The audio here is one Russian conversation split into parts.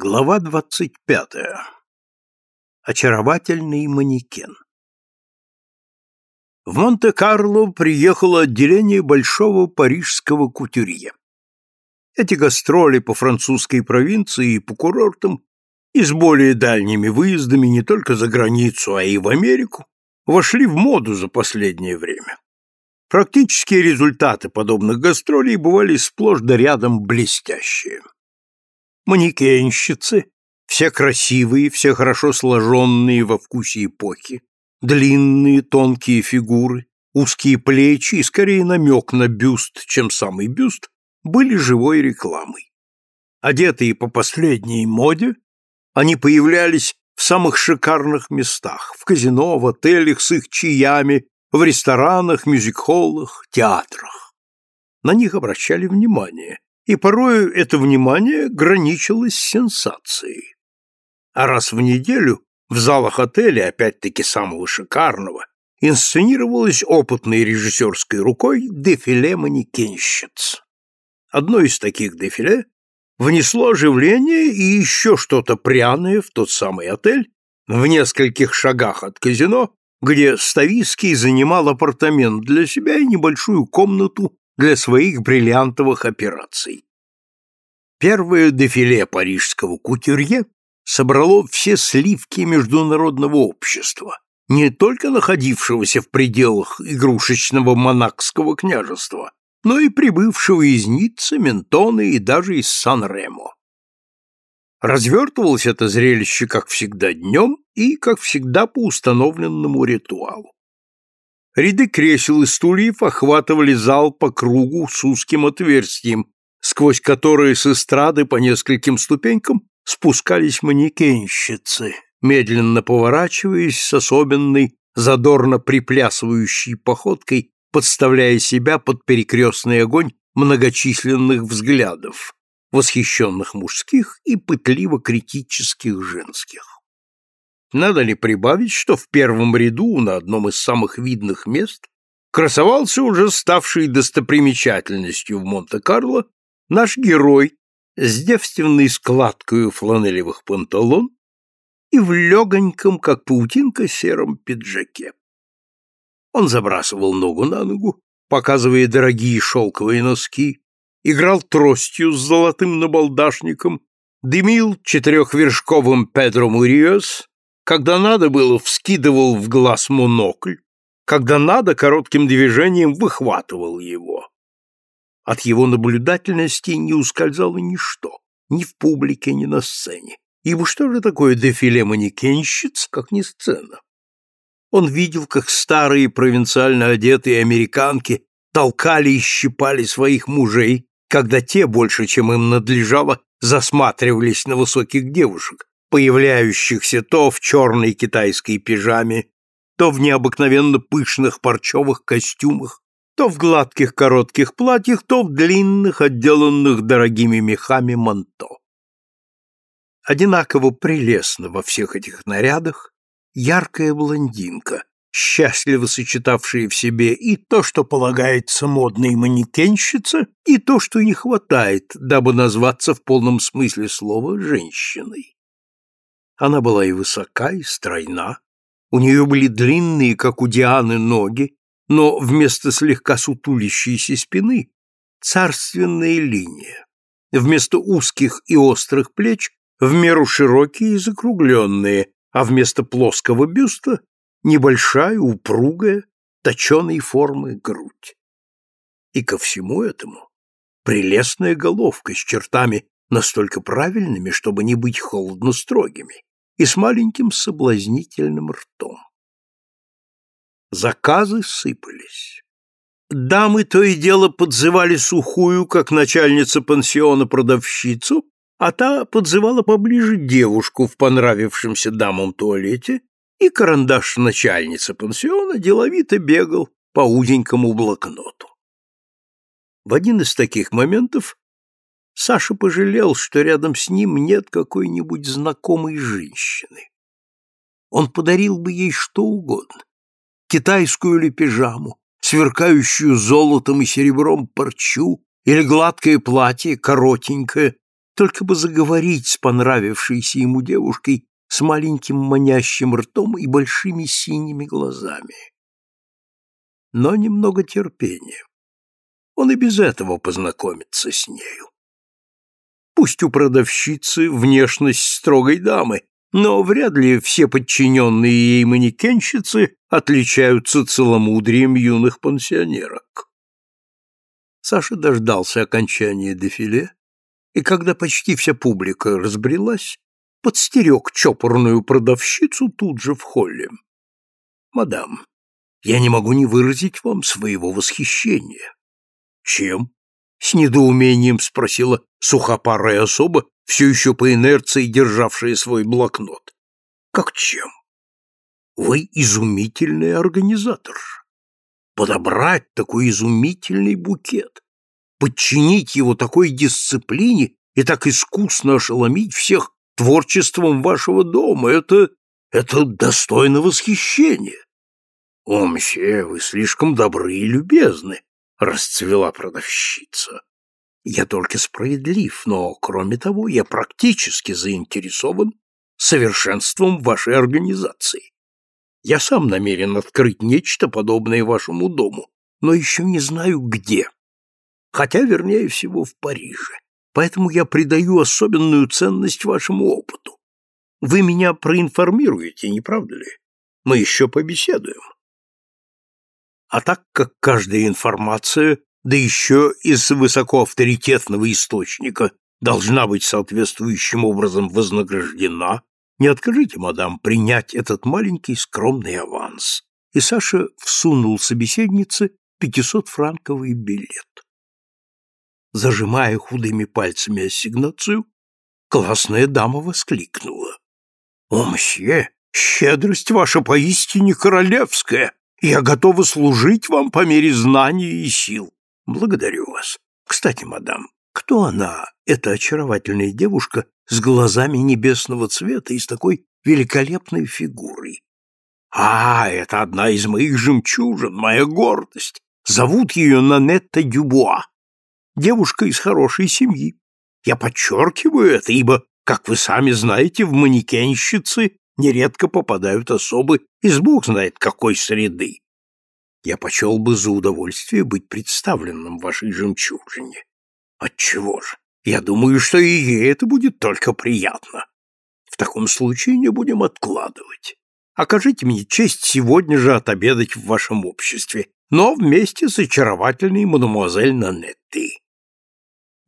Глава двадцать пятая. Очаровательный манекен. В Монте-Карло приехало отделение большого парижского кутюрье. Эти гастроли по французской провинции и по курортам и с более дальними выездами не только за границу, а и в Америку вошли в моду за последнее время. Практические результаты подобных гастролей бывали сплошь да рядом блестящие манекенщицы, все красивые, все хорошо сложенные во вкусе эпохи, длинные тонкие фигуры, узкие плечи и скорее намек на бюст, чем самый бюст, были живой рекламой. Одетые по последней моде, они появлялись в самых шикарных местах, в казино, в отелях с их чаями, в ресторанах, мюзик-холлах, театрах. На них обращали внимание, и порою это внимание граничилось с сенсацией. А раз в неделю в залах отеля, опять-таки самого шикарного, инсценировалось опытной режиссерской рукой дефиле манекенщиц. Одно из таких дефиле внесло оживление и еще что-то пряное в тот самый отель, в нескольких шагах от казино, где Ставиский занимал апартамент для себя и небольшую комнату для своих бриллиантовых операций. Первое дефиле парижского кутюрье собрало все сливки международного общества, не только находившегося в пределах игрушечного монакского княжества, но и прибывшего из Ниццы, Ментона и даже из Сан-Ремо. Развертывалось это зрелище, как всегда, днем и, как всегда, по установленному ритуалу. Ряды кресел и стульев охватывали зал по кругу с узким отверстием, сквозь которые с эстрады по нескольким ступенькам спускались манекенщицы, медленно поворачиваясь с особенной задорно приплясывающей походкой, подставляя себя под перекрестный огонь многочисленных взглядов, восхищенных мужских и пытливо-критических женских. Надо ли прибавить, что в первом ряду на одном из самых видных мест красовался уже ставший достопримечательностью в Монте-Карло наш герой с девственной складкой фланелевых панталон и в легоньком, как паутинка, сером пиджаке. Он забрасывал ногу на ногу, показывая дорогие шелковые носки, играл тростью с золотым набалдашником, дымил четырехвершковым Педро Муриос когда надо было, вскидывал в глаз монокль, когда надо, коротким движением выхватывал его. От его наблюдательности не ускользало ничто, ни в публике, ни на сцене. Ибо что же такое дефиле манекенщиц, как не сцена? Он видел, как старые провинциально одетые американки толкали и щипали своих мужей, когда те, больше чем им надлежало, засматривались на высоких девушек, появляющихся то в черной китайской пижаме, то в необыкновенно пышных парчевых костюмах, то в гладких коротких платьях, то в длинных, отделанных дорогими мехами манто. Одинаково прелестно во всех этих нарядах яркая блондинка, счастливо сочетавшая в себе и то, что полагается модной манекенщице, и то, что не хватает, дабы назваться в полном смысле слова женщиной. Она была и высока, и стройна. У нее были длинные, как у Дианы, ноги, но вместо слегка сутулящейся спины царственная линия. Вместо узких и острых плеч в меру широкие и закругленные, а вместо плоского бюста небольшая, упругая, точеной формы грудь. И ко всему этому прелестная головка с чертами настолько правильными, чтобы не быть холодно строгими, и с маленьким соблазнительным ртом. Заказы сыпались. Дамы то и дело подзывали сухую, как начальница пансиона, продавщицу, а та подзывала поближе девушку в понравившемся дамам туалете, и карандаш начальницы пансиона деловито бегал по узенькому блокноту. В один из таких моментов Саша пожалел, что рядом с ним нет какой-нибудь знакомой женщины. Он подарил бы ей что угодно. Китайскую или пижаму, сверкающую золотом и серебром парчу, или гладкое платье, коротенькое, только бы заговорить с понравившейся ему девушкой с маленьким манящим ртом и большими синими глазами. Но немного терпения. Он и без этого познакомится с нею. Пусть у продавщицы внешность строгой дамы, но вряд ли все подчиненные ей манекенщицы отличаются целомудрием юных пансионерок. Саша дождался окончания дефиле, и когда почти вся публика разбрелась, подстерег чопорную продавщицу тут же в холле. «Мадам, я не могу не выразить вам своего восхищения». «Чем?» — с недоумением спросила сухопарая особа, все еще по инерции державшая свой блокнот. «Как чем?» «Вы изумительный организатор. Подобрать такой изумительный букет, подчинить его такой дисциплине и так искусно ошеломить всех творчеством вашего дома. Это... это достойно восхищения. — О, мсье, вы слишком добры и любезны, — расцвела продавщица. Я только справедлив, но, кроме того, я практически заинтересован совершенством вашей организации. Я сам намерен открыть нечто подобное вашему дому, но еще не знаю где. Хотя, вернее всего, в Париже поэтому я придаю особенную ценность вашему опыту. Вы меня проинформируете, не правда ли? Мы еще побеседуем. А так как каждая информация, да еще из высокоавторитетного источника, должна быть соответствующим образом вознаграждена, не откажите, мадам, принять этот маленький скромный аванс. И Саша всунул собеседнице пятисотфранковый билет зажимая худыми пальцами ассигнацию, классная дама воскликнула. «О, мсье, щедрость ваша поистине королевская! Я готова служить вам по мере знаний и сил. Благодарю вас. Кстати, мадам, кто она, эта очаровательная девушка с глазами небесного цвета и с такой великолепной фигурой? А, это одна из моих жемчужин, моя гордость. Зовут ее Нанетта Дюбуа девушка из хорошей семьи. Я подчеркиваю это, ибо, как вы сами знаете, в манекенщицы нередко попадают особы из бог знает какой среды. Я почел бы за удовольствие быть представленным вашей жемчужине. Отчего же? Я думаю, что и ей это будет только приятно. В таком случае не будем откладывать. Окажите мне честь сегодня же отобедать в вашем обществе, но вместе с очаровательной мадемуазель Нанеттой.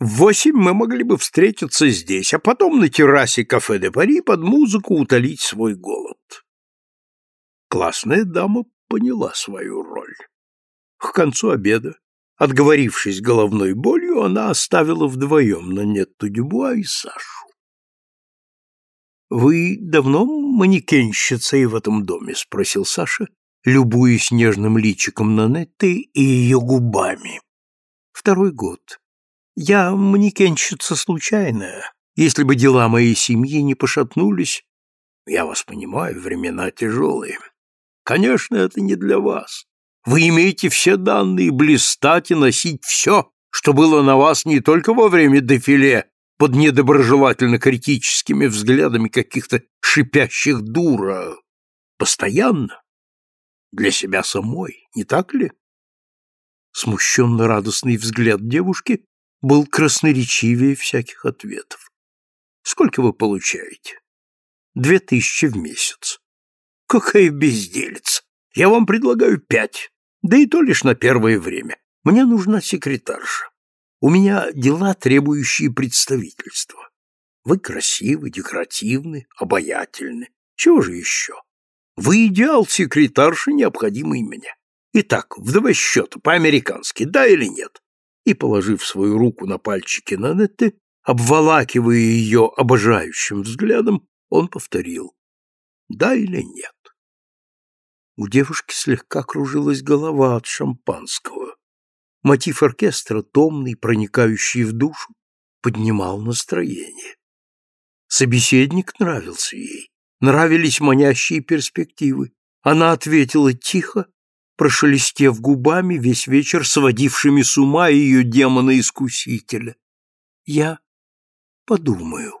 В восемь мы могли бы встретиться здесь, а потом на террасе кафе де Пари под музыку утолить свой голод. Классная дама поняла свою роль. К концу обеда, отговорившись головной болью, она оставила вдвоем на Нетту Дюбуа и Сашу. «Вы давно манекенщицей в этом доме?» — спросил Саша, любуясь нежным личиком Нанетты и ее губами. «Второй год. Я манекенщица случайная. Если бы дела моей семьи не пошатнулись... Я вас понимаю, времена тяжелые. Конечно, это не для вас. Вы имеете все данные блистать и носить все, что было на вас не только во время дефиле, под недоброжелательно-критическими взглядами каких-то шипящих дура. Постоянно. Для себя самой, не так ли? Смущенно-радостный взгляд девушки был красноречивее всяких ответов. Сколько вы получаете? Две тысячи в месяц. Какая безделица! Я вам предлагаю пять, да и то лишь на первое время. Мне нужна секретарша. У меня дела, требующие представительства. Вы красивы, декоративны, обаятельны. Чего же еще? Вы идеал секретарши, необходимый мне. Итак, в два счета, по-американски, да или нет? И, положив свою руку на пальчики Нанетты, обволакивая ее обожающим взглядом, он повторил «Да или нет?». У девушки слегка кружилась голова от шампанского. Мотив оркестра, томный, проникающий в душу, поднимал настроение. Собеседник нравился ей, нравились манящие перспективы. Она ответила тихо, прошелестев губами весь вечер сводившими с ума ее демона-искусителя. Я подумаю.